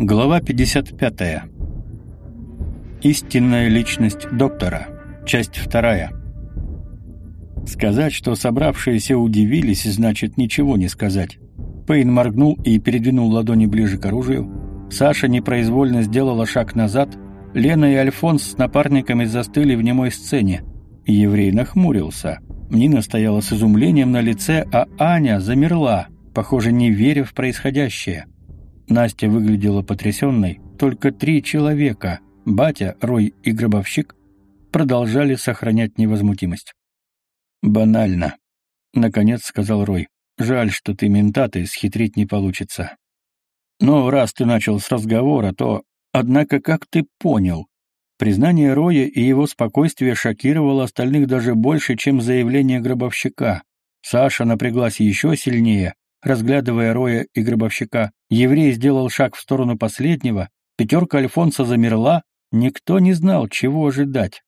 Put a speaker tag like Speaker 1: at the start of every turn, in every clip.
Speaker 1: Глава 55. Истинная личность доктора. Часть вторая. Сказать, что собравшиеся удивились, значит ничего не сказать. Пейн моргнул и передвинул ладони ближе к оружию. Саша непроизвольно сделала шаг назад. Лена и Альфонс с напарниками застыли в немой сцене. Еврей нахмурился. Нина стояла с изумлением на лице, а Аня замерла, похоже, не веря в происходящее. Настя выглядела потрясенной. Только три человека — батя, Рой и гробовщик — продолжали сохранять невозмутимость. «Банально», — наконец сказал Рой. «Жаль, что ты ментаты, схитрить не получится». «Но раз ты начал с разговора, то... Однако как ты понял?» Признание Роя и его спокойствие шокировало остальных даже больше, чем заявление гробовщика. Саша напряглась еще сильнее, Разглядывая Роя и гробовщика, еврей сделал шаг в сторону последнего, пятерка Альфонса замерла, никто не знал, чего ожидать.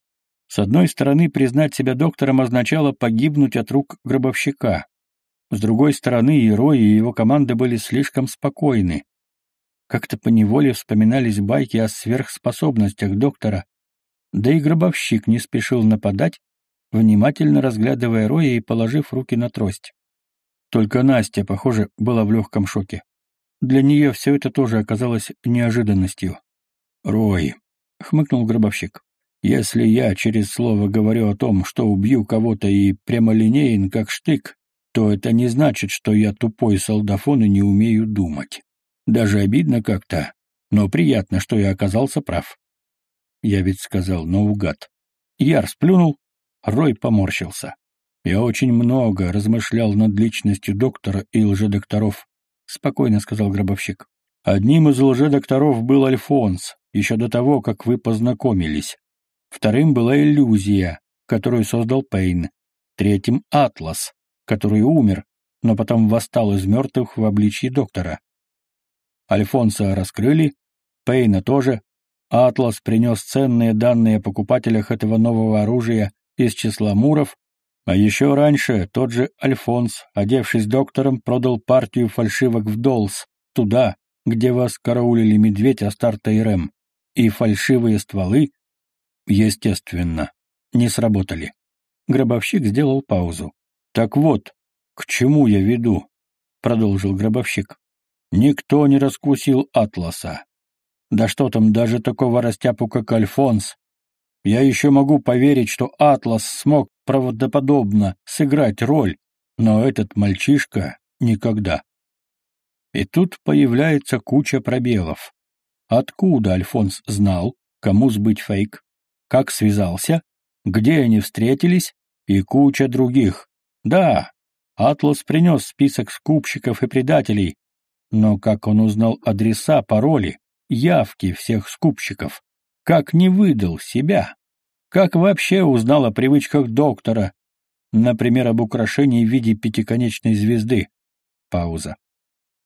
Speaker 1: С одной стороны, признать себя доктором означало погибнуть от рук гробовщика. С другой стороны, и Рой, и его команда были слишком спокойны. Как-то поневоле вспоминались байки о сверхспособностях доктора, да и гробовщик не спешил нападать, внимательно разглядывая Роя и положив руки на трость. Только Настя, похоже, была в легком шоке. Для нее все это тоже оказалось неожиданностью. «Рой», — хмыкнул гробовщик, — «если я через слово говорю о том, что убью кого-то и прямолинеен, как штык, то это не значит, что я тупой солдафон и не умею думать. Даже обидно как-то, но приятно, что я оказался прав». Я ведь сказал наугад. Яр сплюнул, Рой поморщился. «Я очень много размышлял над личностью доктора и лжедокторов», — спокойно сказал гробовщик. «Одним из лжедокторов был Альфонс, еще до того, как вы познакомились. Вторым была иллюзия, которую создал Пейн. Третьим — Атлас, который умер, но потом восстал из мертвых в обличье доктора. Альфонса раскрыли, Пейна тоже. Атлас принес ценные данные о покупателях этого нового оружия из числа муров, а еще раньше тот же Альфонс, одевшись доктором, продал партию фальшивок в Долс, туда, где вас караулили медведь Астарта и Рэм. И фальшивые стволы, естественно, не сработали. Гробовщик сделал паузу. «Так вот, к чему я веду?» — продолжил гробовщик. «Никто не раскусил Атласа. Да что там, даже такого растяпу, как Альфонс. Я еще могу поверить, что Атлас смог правдоподобно сыграть роль, но этот мальчишка никогда. И тут появляется куча пробелов. Откуда Альфонс знал, кому сбыть фейк, как связался, где они встретились и куча других. Да, Атлас принес список скупщиков и предателей, но как он узнал адреса, пароли, явки всех скупщиков? Как не выдал себя? Как вообще узнал о привычках доктора? Например, об украшении в виде пятиконечной звезды. Пауза.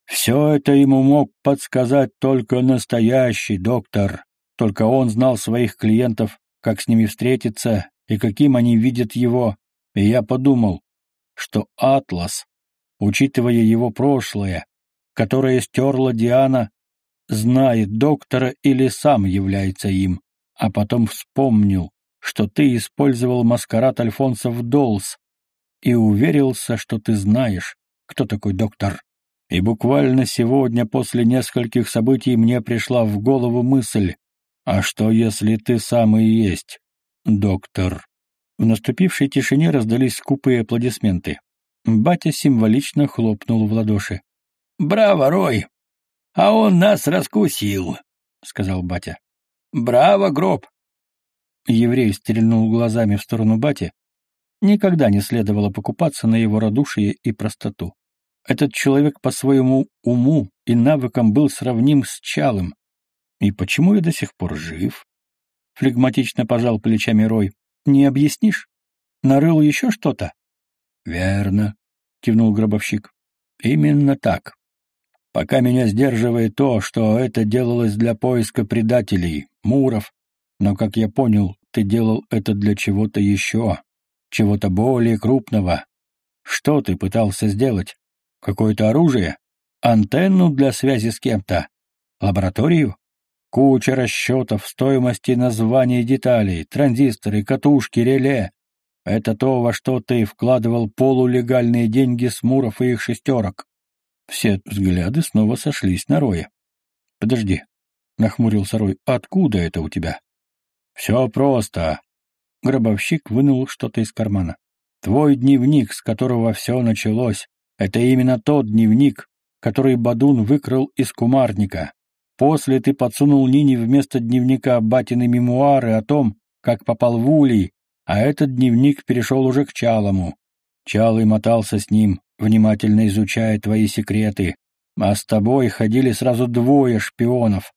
Speaker 1: Все это ему мог подсказать только настоящий доктор. Только он знал своих клиентов, как с ними встретиться и каким они видят его. И я подумал, что Атлас, учитывая его прошлое, которое стерла Диана, знает доктора или сам является им, а потом вспомнил, что ты использовал маскарад Альфонса в Долс и уверился, что ты знаешь, кто такой доктор. И буквально сегодня после нескольких событий мне пришла в голову мысль, а что если ты сам и есть доктор? В наступившей тишине раздались скупые аплодисменты. Батя символично хлопнул в ладоши. «Браво, Рой! А он нас раскусил!» — сказал батя. «Браво, гроб! Еврей стрельнул глазами в сторону бати. Никогда не следовало покупаться на его радушие и простоту. Этот человек по своему уму и навыкам был сравним с Чалым. И почему я до сих пор жив? Флегматично пожал плечами Рой. Не объяснишь? Нарыл еще что-то? Верно, кивнул гробовщик. Именно так. Пока меня сдерживает то, что это делалось для поиска предателей, муров, но, как я понял, ты делал это для чего-то еще, чего-то более крупного. Что ты пытался сделать? Какое-то оружие? Антенну для связи с кем-то? Лабораторию? Куча расчетов, стоимости названий деталей, транзисторы, катушки, реле. Это то, во что ты вкладывал полулегальные деньги с Муров и их шестерок. Все взгляды снова сошлись на Роя. «Подожди», — нахмурился Рой, — «откуда это у тебя?» «Все просто». Гробовщик вынул что-то из кармана. «Твой дневник, с которого все началось, это именно тот дневник, который Бадун выкрал из кумарника. После ты подсунул Нине вместо дневника батины мемуары о том, как попал в улей, а этот дневник перешел уже к Чалому. Чалый мотался с ним, внимательно изучая твои секреты, а с тобой ходили сразу двое шпионов.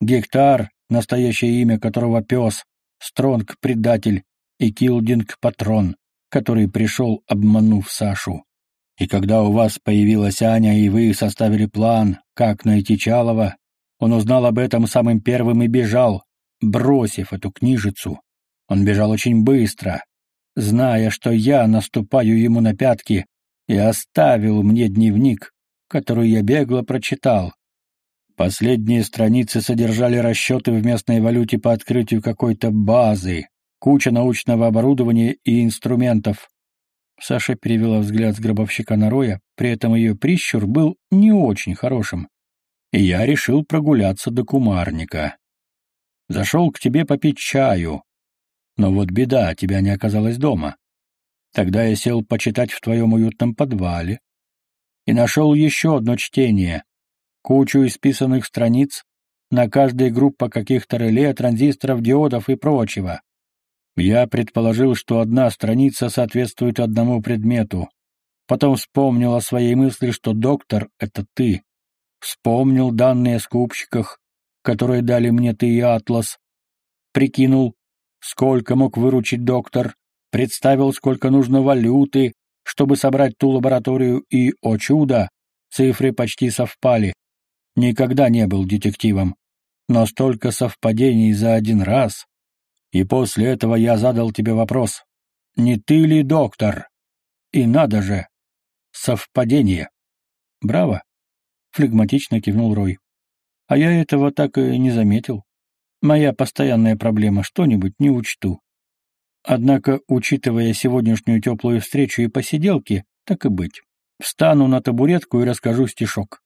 Speaker 1: Гектар, настоящее имя которого пес, Стронг — предатель, и Килдинг — патрон, который пришел, обманув Сашу. И когда у вас появилась Аня, и вы составили план, как найти Чалова, он узнал об этом самым первым и бежал, бросив эту книжицу. Он бежал очень быстро, зная, что я наступаю ему на пятки, и оставил мне дневник, который я бегло прочитал. Последние страницы содержали расчеты в местной валюте по открытию какой-то базы, куча научного оборудования и инструментов. Саша перевела взгляд с гробовщика на Роя, при этом ее прищур был не очень хорошим и я решил прогуляться до кумарника. Зашел к тебе попить чаю, но вот беда, тебя не оказалось дома. Тогда я сел почитать в твоем уютном подвале и нашел еще одно чтение, кучу исписанных страниц, на каждой группа каких-то реле, транзисторов, диодов и прочего. Я предположил, что одна страница соответствует одному предмету. Потом вспомнил о своей мысли, что доктор — это ты. Вспомнил данные о скупщиках, которые дали мне ты и Атлас. Прикинул, сколько мог выручить доктор, представил, сколько нужно валюты, чтобы собрать ту лабораторию, и, о чудо, цифры почти совпали. Никогда не был детективом, но столько совпадений за один раз. И после этого я задал тебе вопрос, не ты ли доктор? И надо же, совпадение. Браво. — флегматично кивнул Рой. «А я этого так и не заметил. Моя постоянная проблема — что-нибудь не учту. Однако, учитывая сегодняшнюю теплую встречу и посиделки, так и быть. Встану на табуретку и расскажу стишок.